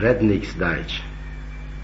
red Deutsch.